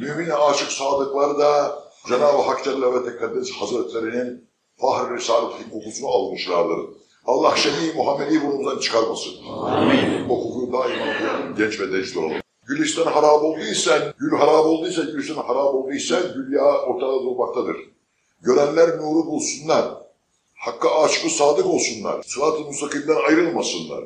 Mümine aşık sadıkları da Cenab-ı Hak Celle ve Tekaddes Hazretlerinin Fahri Risalet kokusunu almışlardır. Allah şefi Muhammed'i burnumuzdan çıkarmasın. Amin. O kokuyu daima genç ve genç olalım. Gülistan harap olduysa, gül harap olduysa, gülistan harap olduysa, gül yağı ortada durmaktadır. Görenler nuru bulsunlar. Hakka aşkı sadık olsunlar. Sırat-ı müstakimden ayrılmasınlar.